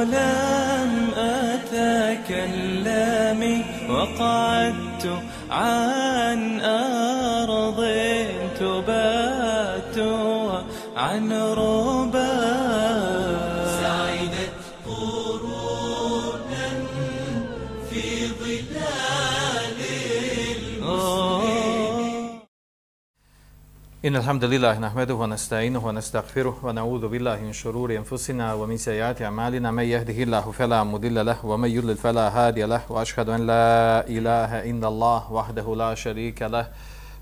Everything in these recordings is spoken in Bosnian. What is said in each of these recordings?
لم أتكلم وقعدت عن أرض تبات عن ربا إن الحمد لله نحمده ونستعينه ونستغفره ونعوذ بالله من شرور أنفسنا ومن سيئات أعمالنا. من يهده الله فلا مضل له ومن يضلل فلا هادي له. وأشهد أن لا إله إلا الله وحده لا شريك له.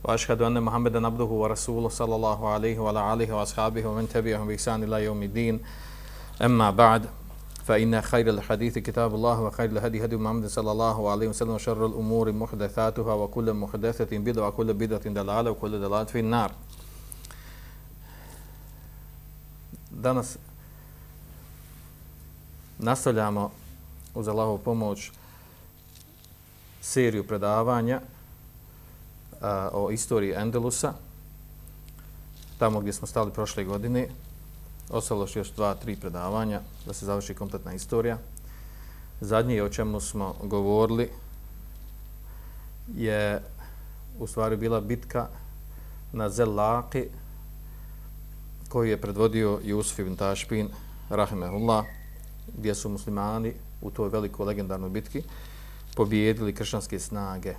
وأشهد أن محمدا عبده ورسوله صلى الله عليه وعلى آله وأصحابه ومن تبعهم بإحسان إلى يوم الدين. أما بعد فإن خير الحديث كتاب الله وخير الهدي هدي محمد صلى الله عليه وسلم وشر الأمور محدثاتها وكل محدثة بدعة وكل بدعة دلالة وكل دلالة في النار. Danas nastavljamo uz Allahovu pomoć seriju predavanja a, o istoriji Endelusa, tamo gdje smo stali prošle godine. Ostalo još dva, tri predavanja da se završi kompletna istorija. Zadnje o čemu smo govorili je u stvari bila bitka na Zelaki, koji je predvodio Jusuf ibn Tašpin, rahimehullah, gdje su muslimani u toj velikoj legendarnoj bitki pobijedili kršćanske snage.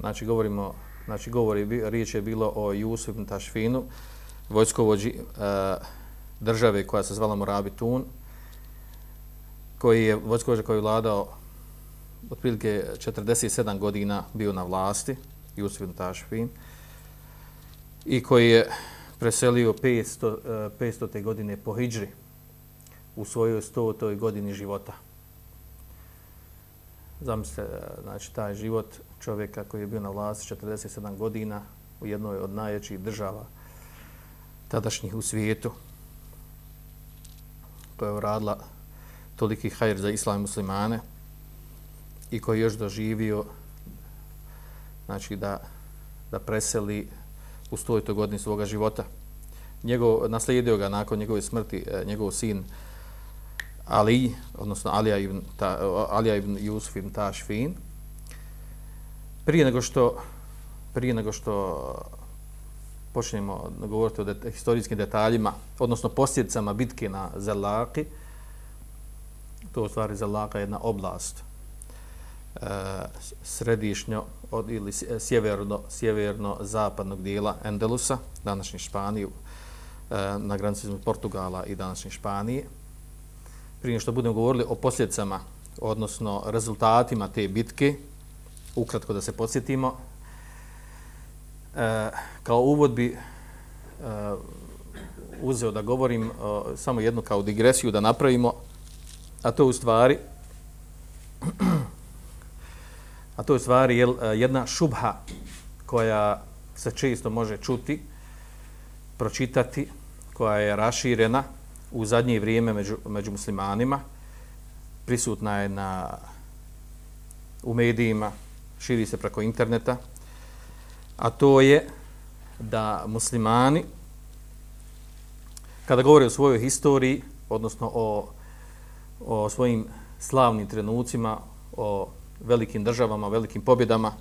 Znači, govorimo, znači, govori, riječ je bilo o Jusuf ibn Tašfinu, vojskovođi e, države koja se zvala Morabitun, koji je vojskovođa koji je vladao otprilike 47 godina bio na vlasti, Jusuf ibn Tašfin, i koji je preselio 500, 500. Te godine po Hidžri u svojoj 100. godini života. Zamislite, eh, znači, taj život čovjeka koji je bio na vlasti 47 godina u jednoj od najjačih država tadašnjih u svijetu, koja je uradila toliki hajr za islam muslimane i koji je još doživio znači, da, da preseli u stojitoj godini svoga života. Njegov, naslijedio ga nakon njegove smrti e, njegov sin Ali, odnosno Alija ibn, ta, Alija ibn Yusuf ibn Tašfin. Prije nego što prije nego što počnemo govoriti o det, historijskim detaljima, odnosno posljedicama bitke na Zelaki, to u stvari Zelaka je jedna oblast središnjo od, ili sjeverno, sjeverno zapadnog dijela Endelusa, današnje Španije, e, na granici između Portugala i današnje Španije. Prije što budemo govorili o posljedicama, odnosno rezultatima te bitke, ukratko da se podsjetimo, e, kao uvod bi e, uzeo da govorim samo jednu kao digresiju da napravimo, a to u stvari A to je stvari jel, e, jedna šubha koja se često može čuti, pročitati, koja je raširena u zadnje vrijeme među, među muslimanima, prisutna je na, u medijima, širi se preko interneta, a to je da muslimani, kada govore o svojoj historiji, odnosno o, o svojim slavnim trenucima, o velikim državama, velikim pobjedama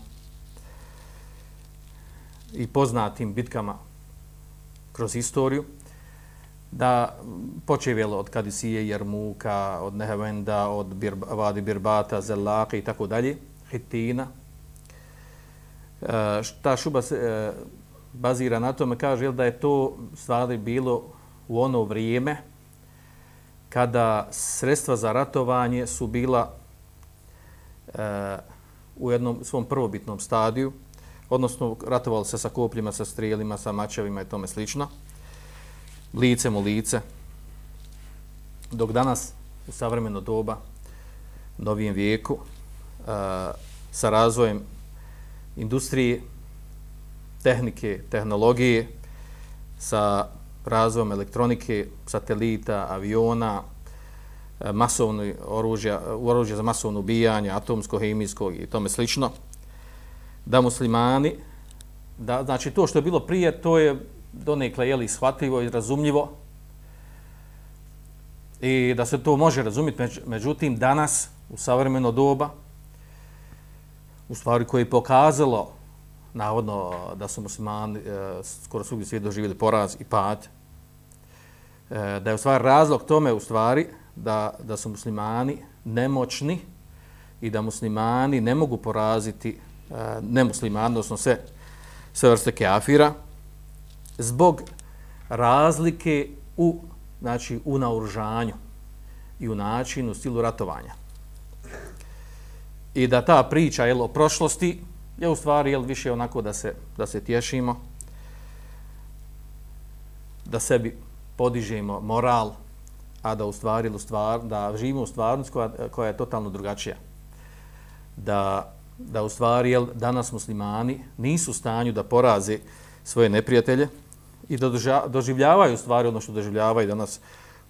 i poznatim bitkama kroz historiju, da počevjelo od Kadisije, Jermuka, od Nehevenda, od Bir, Vadi Birbata, Zelaka i tako dalje, Hitina. E, ta šuba se e, bazira na tome, kaže da je to stvari bilo u ono vrijeme kada sredstva za ratovanje su bila u jednom svom prvobitnom stadiju, odnosno ratovali se sa kopljima, sa strijelima, sa mačevima i tome slično, licem u lice, dok danas u savremeno doba, novijem vijeku, e, sa razvojem industrije, tehnike, tehnologije, sa razvojem elektronike, satelita, aviona, masovno oružja, oružja za masovno ubijanje, atomsko, hemijsko i tome slično, da muslimani, da, znači to što je bilo prije, to je donekle jeli shvatljivo i razumljivo i da se to može razumjeti, međutim danas u savremeno doba, u stvari koje je pokazalo navodno da su muslimani e, skoro svugdje svijet doživjeli poraz i pad, e, da je u stvari razlog tome u stvari da, da su muslimani nemoćni i da muslimani ne mogu poraziti e, nemuslimani, odnosno sve, sve vrste keafira, zbog razlike u, znači, u naoružanju i u načinu, stilu ratovanja. I da ta priča jel, o prošlosti je u stvari jel, više onako da se, da se tješimo, da sebi podižemo moral, a da u stvari, stvar, da živimo u stvarnosti koja, koja je totalno drugačija. Da, da u stvari jel, danas muslimani nisu u stanju da poraze svoje neprijatelje i da doživljavaju stvari ono što doživljavaju danas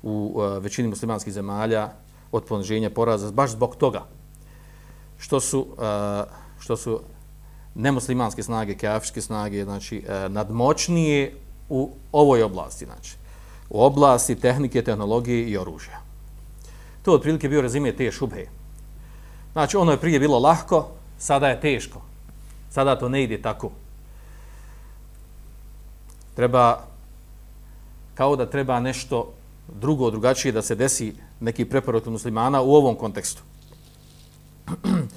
u uh, većini muslimanskih zemalja od poniženja poraza, baš zbog toga što su, uh, što su nemuslimanske snage, kafirske snage, znači uh, nadmoćnije u ovoj oblasti, znači u oblasti tehnike, tehnologije i oružja. To je otprilike bio rezime te šubhe. Znači, ono je prije bilo lahko, sada je teško. Sada to ne ide tako. Treba, kao da treba nešto drugo, drugačije da se desi neki preporod muslimana u ovom kontekstu.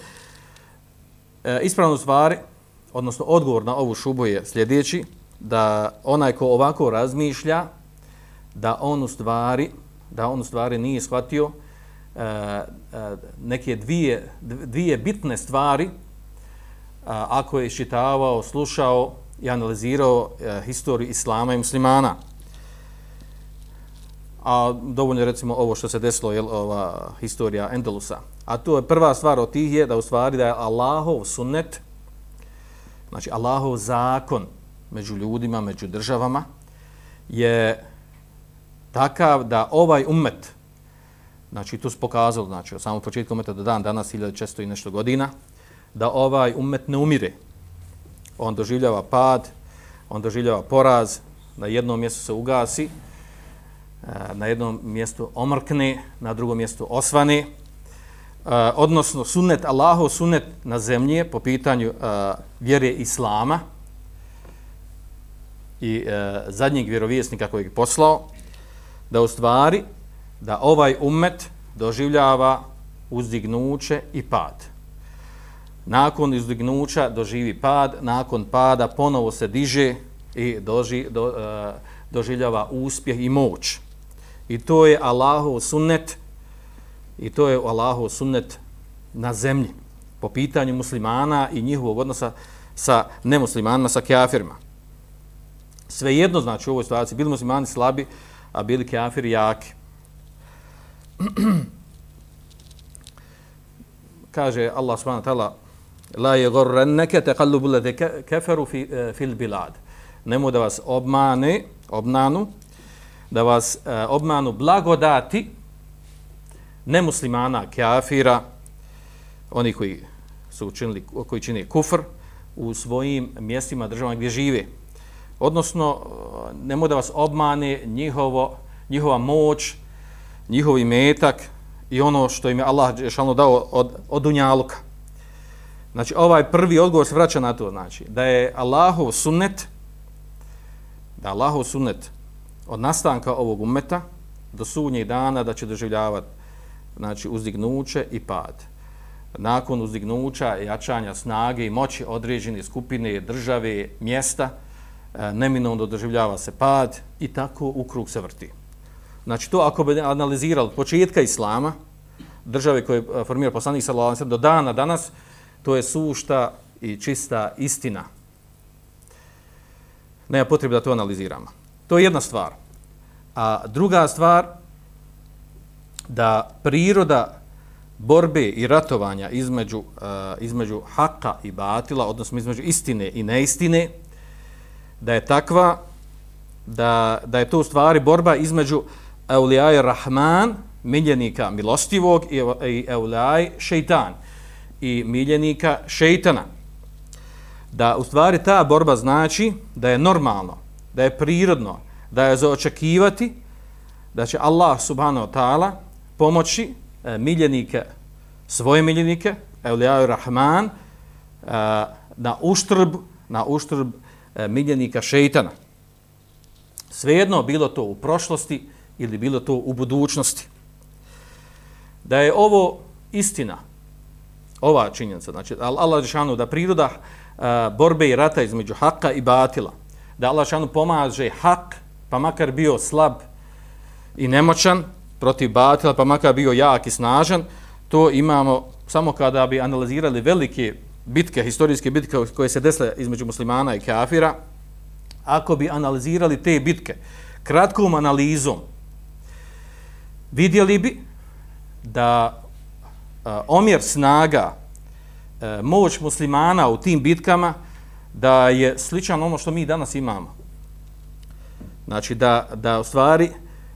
E, ispravno stvari, odnosno odgovor na ovu šubu je sljedeći, da onaj ko ovako razmišlja, da on u stvari, da on u stvari nije shvatio e, e, neke dvije, dvije bitne stvari, a, ako je iščitavao, slušao i analizirao e, historiju islama i muslimana. A dovoljno je recimo ovo što se desilo, je ova historija Endelusa. A to je prva stvar od tih je da u stvari da je Allahov sunnet, znači Allahov zakon među ljudima, među državama, je takav da ovaj umet, znači to se pokazalo, znači od samog početka umeta do dan, danas 1600 i nešto godina, da ovaj umet ne umire. On doživljava pad, on doživljava poraz, na jednom mjestu se ugasi, e, na jednom mjestu omrkne, na drugom mjestu osvane, e, odnosno sunnet Allahov sunnet na zemlji po pitanju e, vjere Islama i zadnjeg vjerovjesnika kojeg je poslao, da u stvari da ovaj ummet doživljava uzdignuće i pad. Nakon uzdignuća doživi pad, nakon pada ponovo se diže i doži, do, uh, doživljava uspjeh i moć. I to je Allahov sunnet I to je Allahov sunnet na zemlji po pitanju muslimana i njihovog odnosa sa nemuslimanima, sa kafirima. Svejedno znači u ovoj situaciji, bili muslimani slabi, a bili kafiri jaki. Kaže Allah subhanahu wa ta'ala la yaghurrannaka taqallubu alladhi kafaru fi eh, fil bilad. Nemo da vas obmane, obnanu, da vas uh, obmanu blagodati nemuslimana, kafira, oni koji su učinili, koji čine kufr u svojim mjestima, državama gdje žive. Odnosno, nemoj da vas obmane njihovo, njihova moć, njihovi metak i ono što im je Allah šalno dao od, od dunjaluka. Znači, ovaj prvi odgovor se vraća na to, znači, da je Allahov sunnet, da Allahov sunnet od nastanka ovog umeta do sudnjeg dana da će doživljavati znači uzdignuće i pad. Nakon uzdignuća, jačanja snage i moći određene skupine, države, mjesta, E, neminovno doživljava se pad i tako u krug se vrti. Znači to ako bi analizirali početka Islama države koje formira formirao poslanik sallallahu alejhi do dana danas, to je sušta i čista istina. Nema potrebe da to analiziramo. To je jedna stvar. A druga stvar, da priroda borbe i ratovanja između, uh, između haka i batila, odnosno između istine i neistine, da je takva, da, da je to u stvari borba između Eulijaj Rahman, miljenika milostivog, i Eulijaj Šeitan, i miljenika Šeitana. Da u stvari ta borba znači da je normalno, da je prirodno, da je za očekivati da će Allah subhanahu wa ta'ala pomoći e, miljenike, svoje miljenike, Eulijaju Rahman, e, na uštrb, na uštrb E, miljenika šeitana. Svejedno bilo to u prošlosti ili bilo to u budućnosti. Da je ovo istina, ova činjenica, znači Allah Žešanu, da priroda a, borbe i rata između haka i batila, da Allah Žešanu pomaže hak, pa makar bio slab i nemoćan, protiv batila, pa makar bio jak i snažan, to imamo samo kada bi analizirali velike bitke, historijske bitke koje se desle između muslimana i kafira, ako bi analizirali te bitke kratkom analizom, vidjeli bi da a, omjer snaga, a, moć muslimana u tim bitkama, da je sličan ono što mi danas imamo. Znači da, da u stvari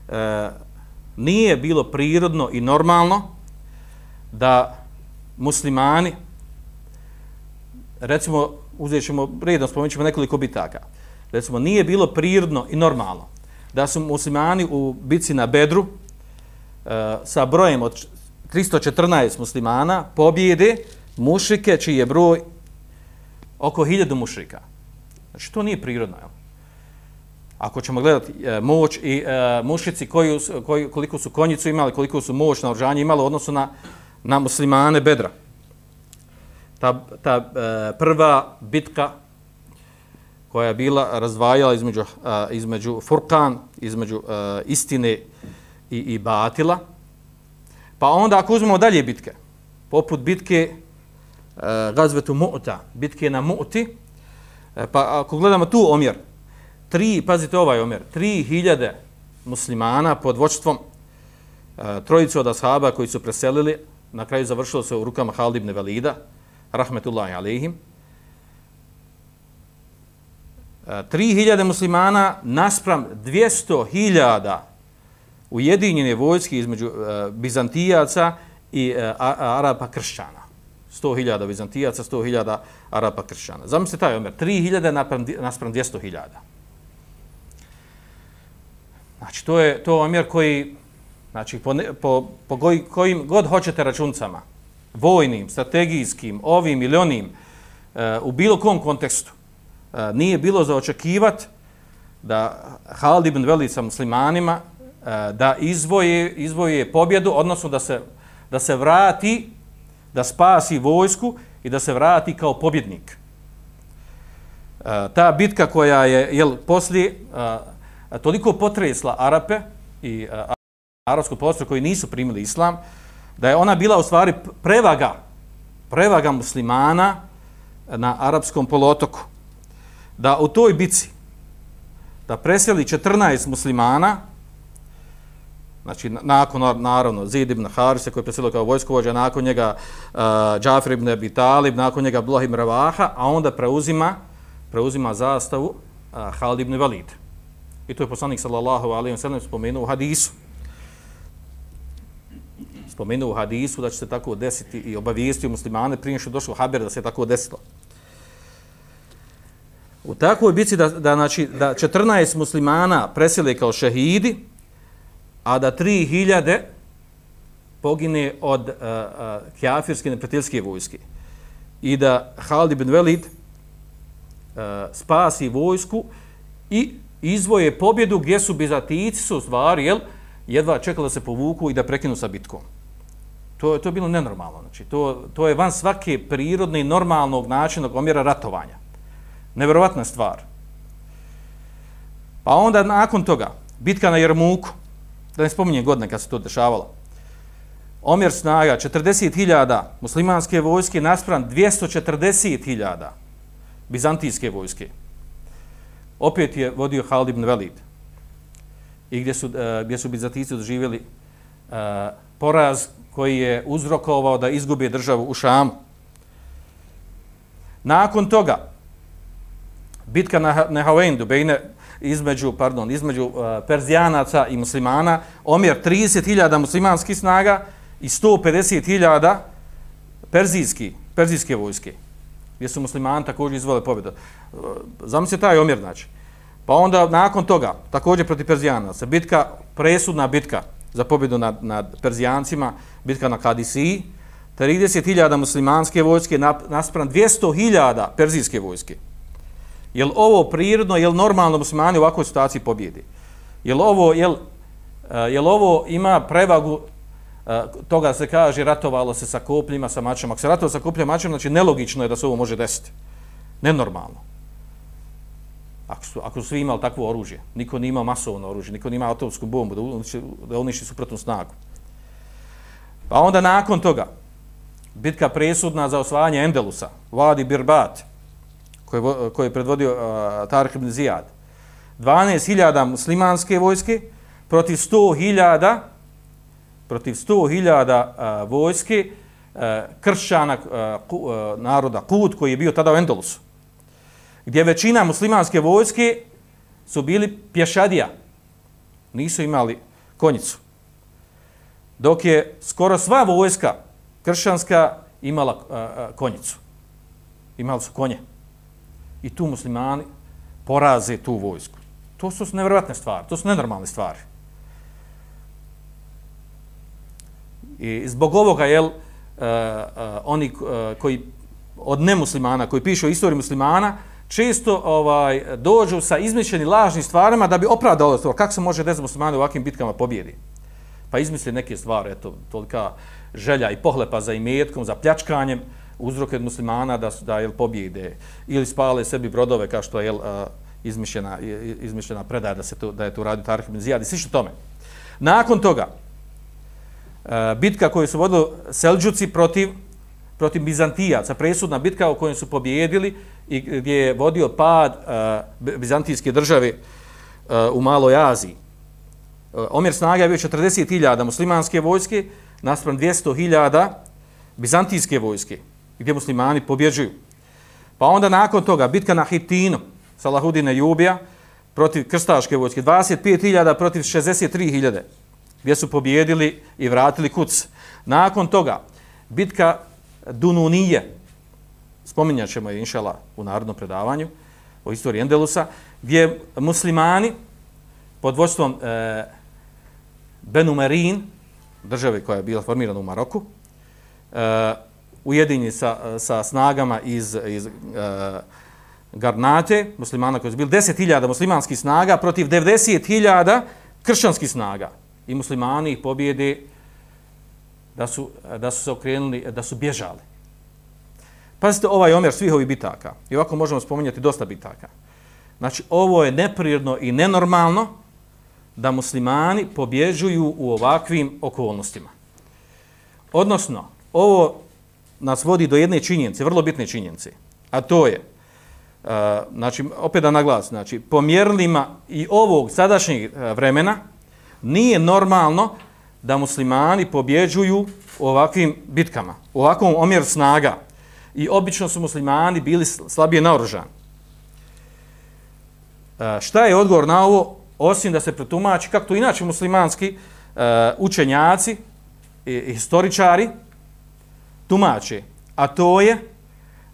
e, nije bilo prirodno i normalno da muslimani, recimo, uzet ćemo, redom spomenut ćemo nekoliko bitaka, recimo, nije bilo prirodno i normalno da su muslimani u bitci na Bedru e, sa brojem od 314 muslimana pobjede mušike čiji je broj oko 1000 mušika. Znači, to nije prirodno, jel? ako ćemo gledati e, moć i e, mušici koji, koji, koliko su konjicu imali, koliko su moć na oržanje imali odnosu na, na muslimane bedra. Ta, ta e, prva bitka koja je bila razvajala između, e, između Furkan, između e, istine i, i batila. Pa onda ako uzmemo dalje bitke, poput bitke e, Gazvetu Mu'ta, bitke na Mu'ti, e, pa ako gledamo tu omjer, tri, pazite ovaj omjer, tri hiljade muslimana pod vočstvom e, trojicu od ashaba koji su preselili, na kraju završilo se u rukama Halid ibn Velida, rahmetullahi alihim. E, tri hiljade muslimana naspram dvijesto hiljada ujedinjene vojske između e, Bizantijaca i e, Arapa kršćana. 100.000 Bizantijaca, 100.000 Arapa kršćana. Zamislite taj omjer, 3.000 naspram, naspram 200.000. Znači, to je to omjer koji, znači, po, po, po goj, kojim god hoćete računcama, vojnim, strategijskim, ovim ili onim, e, u bilo kom kontekstu, e, nije bilo za očekivat da Halid ibn Velid sa muslimanima e, da izvoje, izvoje pobjedu, odnosno da se, da se vrati, da spasi vojsku i da se vrati kao pobjednik. Ta bitka koja je, jel, poslije, e, toliko potresla Arape i a, arapsko koji nisu primili islam, da je ona bila u stvari prevaga, prevaga muslimana na arapskom polotoku. Da u toj bici, da preseli 14 muslimana, znači nakon, naravno, Zid ibn Harise koji je preselio kao vojskovođa, nakon njega uh, Džafir ibn Abi Talib, nakon njega Abdullah ibn Ravaha, a onda preuzima, preuzima zastavu uh, Halid ibn Valid. I to je poslanik sallallahu alejhi ve sellem spomenuo u hadisu. Spomenuo u hadisu da će se tako desiti i obavijestio muslimane prije što došlo haber da se tako desilo. U takvoj bici da, da, znači, da 14 muslimana presile kao šehidi, a da 3000 pogine od uh, uh, kjafirske neprijateljske vojske. I da Halid ibn Velid uh, spasi vojsku i izvoje pobjedu gdje su Bizatici su stvari, jel, jedva čekali da se povuku i da prekinu sa bitkom. To, to je bilo nenormalno. Znači, to, to je van svake prirodne i normalnog načinog omjera ratovanja. Neverovatna stvar. Pa onda nakon toga, bitka na Jermuku, da ne spominjem godine kad se to dešavalo, omjer snaga 40.000 muslimanske vojske naspram 240.000 bizantijske vojske. Opet je vodio Halid ibn Velid. I gdje su, uh, gdje su bizantijci doživjeli uh, poraz koji je uzrokovao da izgubi državu u Šamu. Nakon toga, bitka na Nehavendu, bejne, između, pardon, između uh, Perzijanaca i muslimana, omjer 30.000 muslimanskih snaga i 150.000 perzijski, perzijske vojske, gdje su muslimani također izvole pobjedu. E, uh, Zamislite taj omjer, znači. Pa onda, nakon toga, također protiv Perzijanaca, bitka, presudna bitka za pobjedu nad, nad Perzijancima, bitka na Kadisiji, 30.000 muslimanske vojske naspram 200.000 perzijske vojske. Je li ovo prirodno, je li normalno muslimani u ovakvoj situaciji pobjedi? Je li ovo, je li, e, je li ovo ima prevagu e, toga se kaže ratovalo se sa kopljima, sa mačem. Ako se ratovalo sa kopljima, mačem, znači nelogično je da se ovo može desiti. Nenormalno. Ako su, ako su svi imali takvo oružje, niko nije imao masovno oružje, niko nije imao atomsku bombu da uniši, da uniši suprotnu snagu. Pa onda nakon toga, bitka presudna za osvajanje Endelusa, Vadi Birbat, koji, koji je predvodio uh, Tarih ibn Zijad. 12.000 muslimanske vojske protiv 100.000 protiv 100.000 uh, vojske uh, kršćana uh, uh, naroda Kut koji je bio tada u Endelusu. Gdje većina muslimanske vojske su bili pješadija. Nisu imali konjicu. Dok je skoro sva vojska kršćanska imala a, a, konjicu. Imali su konje i tu muslimani poraze tu vojsku. To su nevjerovatne stvari, to su nenormalne stvari. I zbog ovoga, jel, uh, uh, oni uh, koji od nemuslimana, koji pišu o istoriji muslimana, često ovaj dođu sa izmišljenim lažnim stvarima da bi opravdalo to. Kako se može desiti muslimani u ovakvim bitkama pobjedi? Pa izmisli neke stvari, eto, tolika želja i pohlepa za imetkom, za pljačkanjem, uzroke od muslimana da da jel pobjede ili spale sebi brodove kao što je jel, izmišljena izmišljena predaja da se to da je to radio Tarih ibn Zijad i slično tome. Nakon toga bitka koju su vodili Selđuci protiv protiv Bizantijaca, presudna bitka u kojoj su pobjedili i gdje je vodio pad e, bizantijske države e, u Maloj Aziji. E, omjer snaga je bio 40.000 muslimanske vojske naspram 200.000 bizantijske vojske gdje muslimani pobjeđuju. Pa onda nakon toga bitka na Hitinu, Salahudine Jubija, protiv krstaške vojske, 25.000 protiv 63.000, gdje su pobjedili i vratili kuc. Nakon toga, bitka Dununije, spominjat ćemo je, inšala, u narodnom predavanju, o istoriji Endelusa, gdje muslimani pod vođstvom e, Benumerin, države koja je bila formirana u Maroku, e, ujedinji sa, sa snagama iz, iz e, Garnate, muslimana koji su bili 10.000 muslimanskih snaga protiv 90.000 kršćanskih snaga. I muslimani ih pobjede da su, da su se okrenuli, da su bježali. Pazite ovaj omjer svih ovih bitaka. I ovako možemo spominjati dosta bitaka. Znači, ovo je neprirodno i nenormalno da muslimani pobježuju u ovakvim okolnostima. Odnosno, ovo nas vodi do jedne činjenice, vrlo bitne činjenice, a to je, uh, znači, opet da naglas, znači, po mjerilima i ovog sadašnjeg e, vremena nije normalno da muslimani pobjeđuju u ovakvim bitkama, u ovakvom omjer snaga I obično su muslimani bili slabije naoružani. Uh, šta je odgovor na ovo, osim da se pretumači, kako to inače muslimanski uh, učenjaci i historičari, tumače, a to je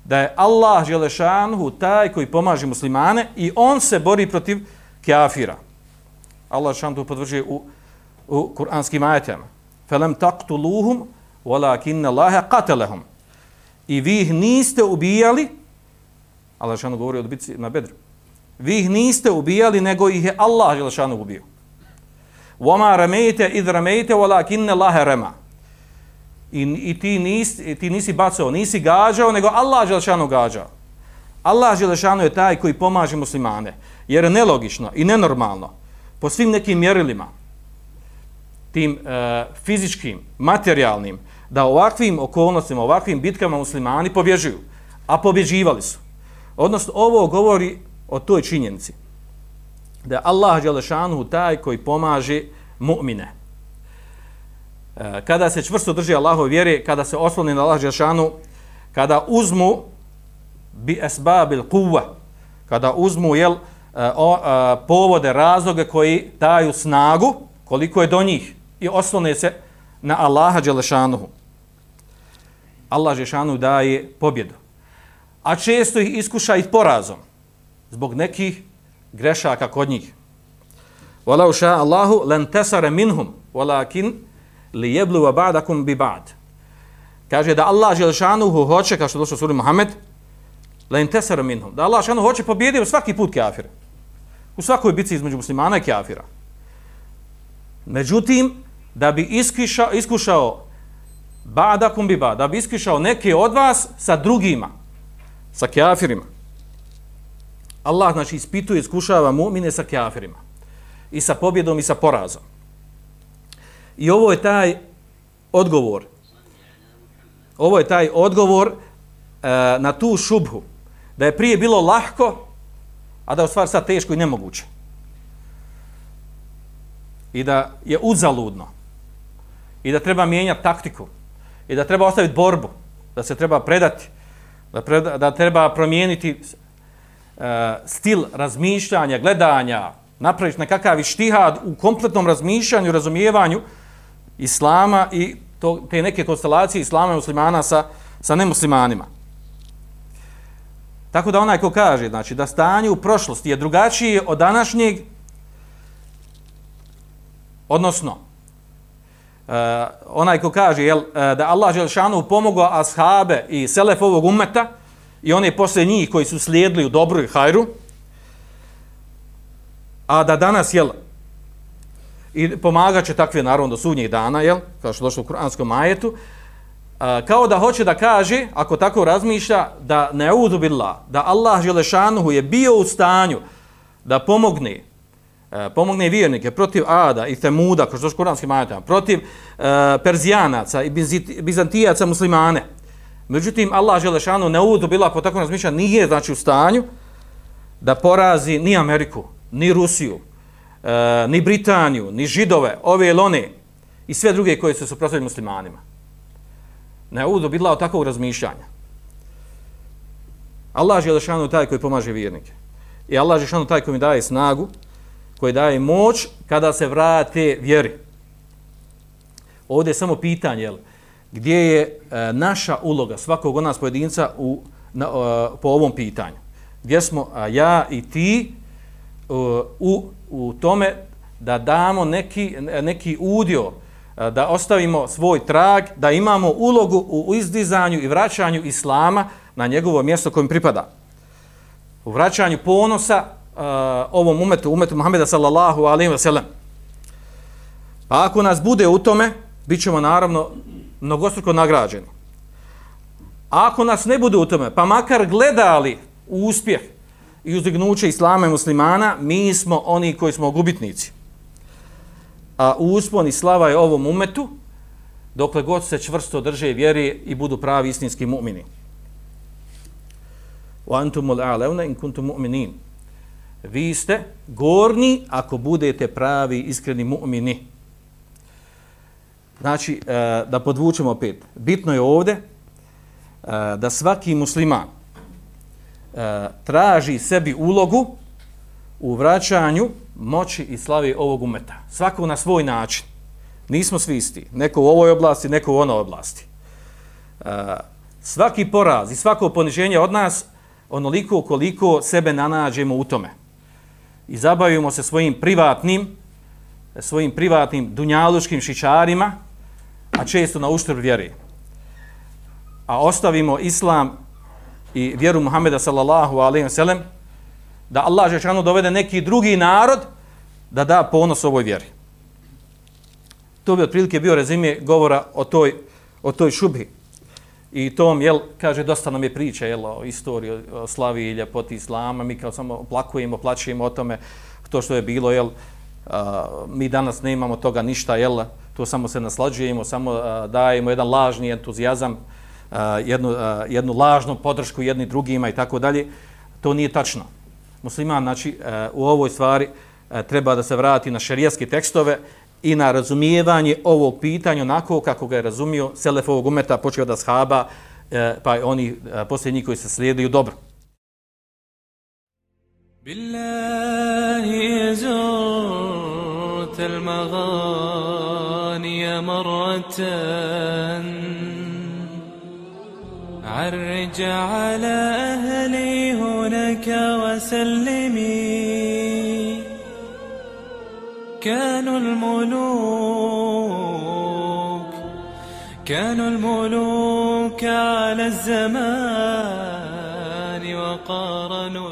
da je Allah Želešanhu taj koji pomaže muslimane i on se bori protiv kafira. Allah Želešanhu to podvrđuje u, u kuranskim ajetama. فَلَمْ تَقْتُلُوهُمْ وَلَكِنَّ اللَّهَ قَتَلَهُمْ I vi ih niste ubijali, Allah Želešanhu govori od bitci na bedru, vi ih niste ubijali, nego ih je Allah Želešanhu ubio. وَمَا رَمَيْتَ إِذْ رَمَيْتَ وَلَكِنَّ اللَّهَ رَمَا I, i ti, nis, ti nisi bacao, nisi gađao, nego Allah Želešanu gađao. Allah Želešanu je taj koji pomaže muslimane. Jer je nelogično i nenormalno po svim nekim mjerilima tim e, fizičkim, materijalnim, da ovakvim okolnostima, ovakvim bitkama muslimani pobježuju, a pobježivali su. Odnosno, ovo govori o toj činjenici, da je Allah Đelešanu taj koji pomaže mu'mine. E, kada se čvrsto drži Allahove vjere, kada se osloni na Allah Đelešanu, kada uzmu bi esbabil kuva, kada uzmu jel, e, o, a, povode, razloge koji daju snagu, koliko je do njih, i oslone se na Allaha Đelešanuhu. Allah Žešanu daje pobjedu. A često ih iskuša i porazom, zbog nekih grešaka kod njih. Walau ša Allahu len tesare minhum, walakin li jeblu ba'dakum bi ba'd. Kaže da Allah Đelešanuhu hoće, kao što došlo suri Muhammed, la intesara minhum. Da Allah šanu hoće pobjediti u svaki put kafira. U svakoj bici između muslimana i kafira. Međutim, da bi iskušao, iskušao ba'dakum bi ba'd, da bi iskušao neke od vas sa drugima, sa kafirima. Allah, znači, ispituje, iskušava mu'mine sa kafirima. I sa pobjedom i sa porazom. I ovo je taj odgovor. Ovo je taj odgovor e, na tu šubhu da je prije bilo lahko, a da je u stvari sad teško i nemoguće. I da je uzaludno. I da treba mijenjati taktiku. I da treba ostaviti borbu. Da se treba predati. Da, preda, da treba promijeniti uh, stil razmišljanja, gledanja, napraviti nekakav štihad u kompletnom razmišljanju, razumijevanju islama i to, te neke konstelacije islama i muslimana sa, sa nemuslimanima. Tako da onaj ko kaže znači, da stanje u prošlosti je drugačije od današnjeg, odnosno, uh, onaj ko kaže jel, uh, da Allah Želšanu pomogao ashabe i selef ovog umeta i one posle njih koji su slijedili u dobru i hajru, a da danas, jel, i pomagat će takve naravno do sudnjih dana, jel, kao što došlo u kuranskom majetu, eh, kao da hoće da kaže, ako tako razmišlja, da ne billah, da Allah Želešanuhu je bio u stanju da pomogne E, pomogne vjernike protiv Ada i Temuda, kroz to kuranskim majetima, protiv e, Perzijanaca i Bizantijaca muslimane. Međutim, Allah Želešanu ne uvodu bila, po takvom razmišljanju, nije znači u stanju da porazi ni Ameriku, ni Rusiju, e, ni Britaniju, ni Židove, ove ili one i sve druge koje su suprotili muslimanima. Ne udu bila od takvog razmišljanja. Allah je taj koji pomaže vjernike. I Allah je taj koji mi daje snagu, koji daje moć kada se vrate vjeri. Ovdje je samo pitanje, jel, gdje je e, naša uloga svakog od nas pojedinca u, na, e, po ovom pitanju. Gdje smo a, ja i ti e, u, u tome da damo neki, neki udio, e, da ostavimo svoj trag, da imamo ulogu u izdizanju i vraćanju islama na njegovo mjesto kojim pripada. U vraćanju ponosa uh, ovom umetu, umetu Muhammeda sallallahu alaihi wa sallam. Pa ako nas bude u tome, bit ćemo naravno mnogostruko nagrađeni. A ako nas ne bude u tome, pa makar gledali uspjeh i uzdignuće islama i muslimana, mi smo oni koji smo gubitnici a uspon i slava je ovom umetu, dokle god se čvrsto drže vjeri i budu pravi istinski mu'mini. Wa antumul a'launa in kuntum mu'minin. Vi ste gorni ako budete pravi iskreni mu'mini. Znači, e, da podvučemo opet. Bitno je ovde e, da svaki musliman e, traži sebi ulogu u vraćanju moći i slavi ovog umeta. Svako na svoj način. Nismo svi isti. Neko u ovoj oblasti, neko u onoj oblasti. Uh, svaki poraz i svako poniženje od nas onoliko koliko sebe nanađemo u tome. I zabavimo se svojim privatnim svojim privatnim dunjaluškim šičarima, a često na uštrb vjeri. A ostavimo islam i vjeru Muhameda sallallahu alaihi wa sallam da Allah Žešanu dovede neki drugi narod da da ponos ovoj vjeri. To bi otprilike bio rezime govora o toj, o toj šubhi. I tom, jel, kaže, dosta nam je priča, jel, o istoriji, o slavi i ljepoti Islama, mi kao samo plakujemo, plaćujemo o tome, to što je bilo, jel, mi danas ne imamo toga ništa, jel? To samo se naslađujemo, samo a, dajemo jedan lažni entuzijazam, a, jednu, a, jednu lažnu podršku jedni drugima i tako dalje. To nije tačno. Musliman, znači, a, u ovoj stvari a, treba da se vrati na šerijski tekstove i na razumijevanje ovog pitanja onako kako ga je razumio Selef ovog umeta, počeo da shaba, a, pa oni a, posljednji koji se slijedaju dobro. بالله زرت المغاني مرة عرج على أهلي هناك وسلمي كانوا الملوك كانوا الملوك على الزمان وقارنوا